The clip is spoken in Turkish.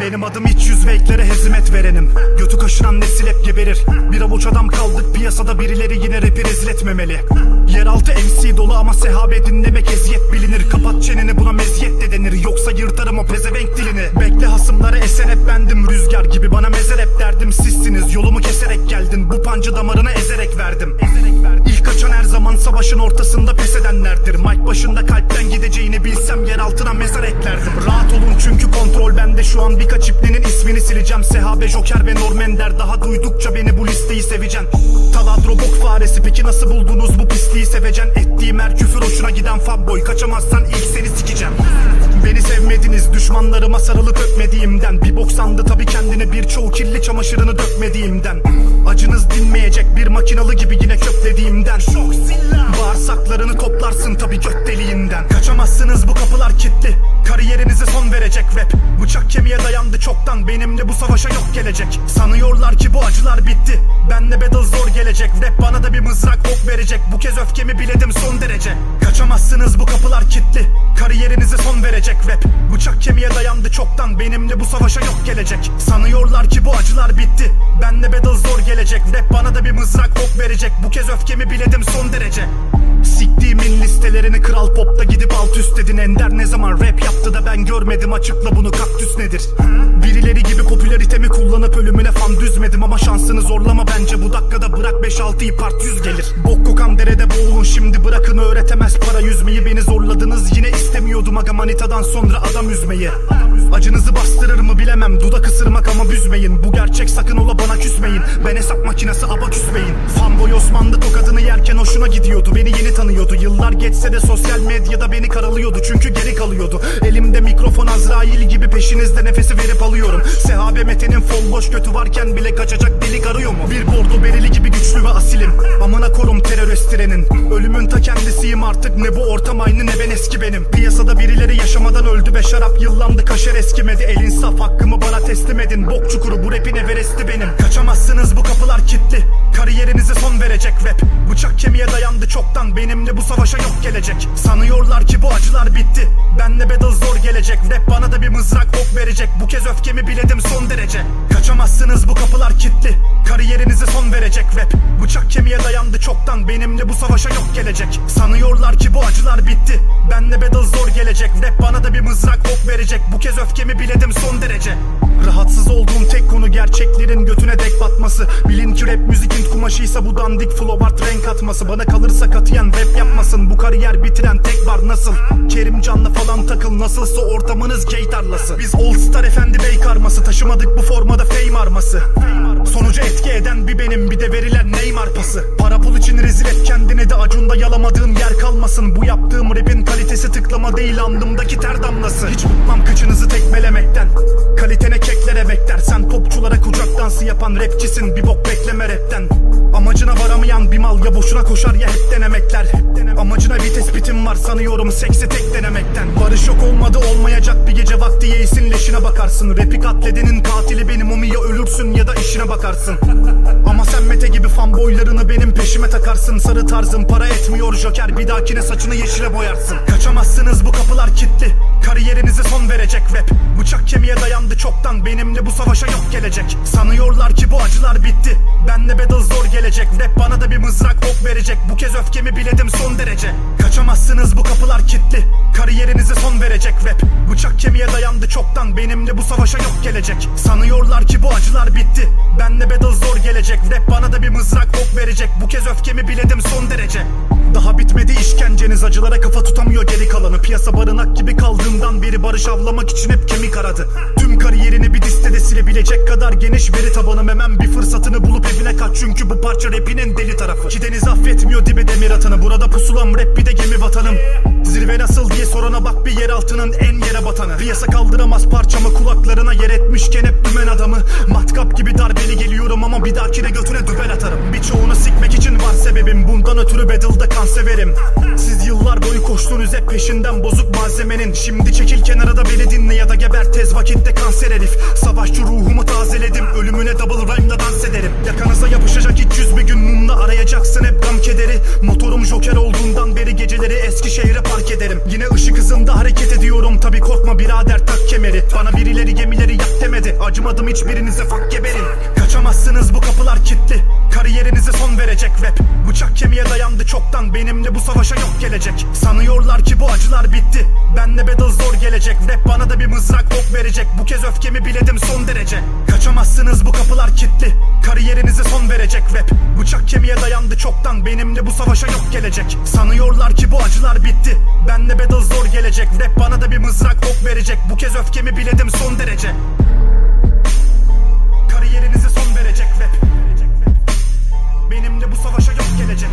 Benim adım iç yüz ve hezimet verenim. Götü kaşıran nesil hep geberir. Bir avuç adam kaldık piyasada birileri yine rapi rezil etmemeli. Yeraltı MC dolu ama sehabe dinlemek eziyet bilinir. Kapat çeneni buna meziyet de denir. Yoksa yırtarım o pezevenk dilini. Bekle hasımlara esen hep bendim. Rüzgar gibi bana mezer hep derdim. Sizsiniz yolumu keserek geldin. Bu pancı damarına ezerek verdim. İlk açan her zaman savaşın ortasında pes edenlerdir. Mike başında kalpten gideceğini bilsem yer altına mezar eklerdim. Rahat olun çünkü kontrol bende. Şu an birkaç ipnenin ismini sileceğim. Sehabe Joker ve Normender daha duydukça beni bu listeyi seveceksin. Taladro bok faresi. Peki nasıl buldunuz bu pisliği seveceksin? Ettiğim her küfür hoşuna giden fanboy kaçamazsan ilk düşmanlarıma sarılıp öpmediğimden. Bir bok sandı tabi kendine birçoğu kirli çamaşırını dökmediğimden. Acınız dinmeyecek bir makinalı gibi yine köklediğimden. Bağırsaklarını toplarsın tabi göt deliğinden. Kaçamazsınız bu kapılar kilitli. Kariyerinize son verecek rap. Bıçak kemiğe dayandı çoktan Benimle bu savaşa yok gelecek. Sanıyorlar ki bu acılar bitti. Benle battle zor gelecek. Rap bana da bir mızrak ok verecek. Bu kez öfkemi biledim son derece. Kaçamazsınız bu kapılar kilitli Kariyerinize son verecek rap. Bıçak kemiğe dayandı çoktan Benimle bu savaşa yok gelecek. Sanıyorlar ki bu acılar bitti Benle battle zor gelecek. Rap bana da bir mızrak ok verecek. Bu kez öfkemi biledim son derece Listelerini kral popta gidip alt üst dedin. Ender ne zaman rap yaptı da ben görmedim? Açıkla bunu kaktüs nedir? Birileri gibi popülaritemi kullanıp ölümüne fan düzmedim. Ama şansını zorlama bence. Bu dakikada bırak 5-6'yı part 100 gelir. Bok kokan derede boğulun şimdi. Bırakın öğretemez para yüzmeyi. Beni zorladınız. Yine istemiyordum aga manitadan sonra adam üzmeyi Acınızı bastırır mı bilemem. Dudak ısırmak ama büzmeyin. Bu gerçek. Sakın ola bana küsmeyin. Ben hesap makinesi abaküs beyin Fanboy Osmanlı tokadını yerken hoşuna gidiyordu. Beni yeni tanıyordu. Yıllar geçse de sosyal medyada beni karalıyordu Çünkü geri kalıyordu. Elimde mikrofon Azrail gibi peşinizde nefesi verip alıyorum. Sehabe Mete'nin fol boş götü varken bile kaçacak delik arıyor mu? Bir bordo bereli gibi güçlü ve asilim. Amına korum terörist trenin Ölümün ta kendisiyim artık. Ne bu ortam aynı ne ben eski benim. Piyasada birileri yaşamadan öldü ve şarap yıllandı. Kaşer eskimedi. El insaf hakkımı bana teslim edin. Bok çukuru bu rapin everesti benim. Kaçamazsınız. Bu kapılar kilitli. Kariyerinize son verecek rap. Bıçak kemiğe dayandı çoktan. Benimle bu savaşa yok gelecek Sanıyorlar ki bu acılar bitti. Benle battle zor gelecek. Rap bana da bir mızrak ok verecek. Bu kez öfkemi biledim son derece. Kaçamazsınız bu kapılar kilitli. Kariyerinize son verecek rap. Bıçak kemiğe dayandı çoktan. Benimle bu savaşa yok gelecek. Sanıyorlar ki bu acılar bitti. Benle battle zor gelecek. Rap bana da bir mızrak ok verecek. Bu kez öfkemi biledim son derece Rahatsız olduğum tek konu gerçeklerin götüne dek batması. Bilin ki rap müzikin kumaşıysa bu dandik flow art renk atması. Bana kalırsa katiyen rap yapmasın. Bu kariyer bitiren tek var nasıl? Kerimcan'la falan takıl. Nasılsa ortamınız gay tarlası. Biz all star efendi bey karması. Taşımadık bu formada fame arması. Sonucu etki eden bir benim bir de verilen Neymar pası. Para pul için rezil et kendini de acunda yalamadığın yer kalmasın. Bu yaptığım rapin kalitesi tıklama değil alnımdaki ter damlası. Hiç bıkmam kıçınızı tekmelemekten yapan rapçisin. Bir bok bekleme rapten Amacına varamayan bir mal ya boşuna koşar ya hep denemekler. Amacına bir tespitim var sanıyorum seksi tek denemekten. Barış yok olmadı olmayacak bir gece vakti yeisin leşine bakarsın. Rapi katledenin katili benim umi ya ölürsün ya da işine bakarsın. Ama sen Mete gibi fanboylarını benim peşime takarsın. Sarı tarzın para etmiyor joker bir dahakine saçını yeşile boyarsın. Kaçamazsınız bu kapılar kilitli. Kariyerinize son verecek rap. Bıçak kemiğe dayandı çoktan Benimle bu savaşa yok gelecek. Sanıyorlar ki bu acılar bitti. Benle battle zor gelecek Rap bana da bir mızrak ok verecek. Bu kez öfkemi biledim son derece. Kaçamazsınız bu kapılar kilitli. Kariyerinize son verecek rap. Bıçak kemiğe dayandı çoktan. Benimle bu savaşa yok gelecek. Sanıyorlar ki bu acılar bitti. Benle battle zor gelecek. Rap bana da bir mızrak ok verecek. Bu kez öfkemi biledim son derece. Daha bitmedi işkenceniz. Acılara kafa tutamıyor geri kalanı. Piyasa barınak gibi kaldığından beri barış avlamak için hep kemik aradı. Tüm kariyerini silebilecek kadar geniş veri tabanım. Hemen bir fırsatını bulup evine kaç. Çünkü bu parça rapinin deli tarafı. Ki deniz affetmiyor dibe demir atanı. Burada pusulam rap bir de gemi vatanım. Zirve nasıl diye sorana bak bir yer altının en yere batanı. Piyasa kaldıramaz parçamı kulaklarına yer etmişken hep dümen adamı. Matkap gibi darbeli geliyorum ama bir dahakine götüne dübel atarım. Birçoğunu sikmek için var sebebim. Bundan ötürü battle'da kan severim. Siz yıllar boyu koştunuz hep peşinden bozuk malzemenin. Şimdi çekil kenara da beni dinle ya da geber. Tez vakitte kanser herif. Savaşçı ruhumu tazeledim. Ölümüne double rhyme'la dans ederim. Yakanıza yapışacak 300 bir gün mumla kederi. Motorum joker olduğundan beri geceleri Eskişehir'e park ederim. Yine ışık hızında hareket ediyorum. Tabi korkma birader tak kemeri. Bana birileri gemileri yak demedi. Acımadım hiçbirinize fak geberin. Kaçamazsınız bu kapılar kilitli verecek rap. Bıçak kemiğe dayandı çoktan Benimle bu savaşa yok gelecek. Sanıyorlar ki bu acılar bitti Benle battle zor gelecek. Rap bana da bir mızrak ok verecek. Bu kez öfkemi biledim son derece. Kaçamazsınız bu kapılar kilitli. Kariyerinize son verecek rap. Bıçak kemiğe dayandı çoktan Benimle bu savaşa yok gelecek. Sanıyorlar ki bu acılar bitti Benle battle zor gelecek. Rap bana da bir mızrak ok verecek. Bu kez öfkemi biledim son derece Beynimde bu savaşa yok gelecek.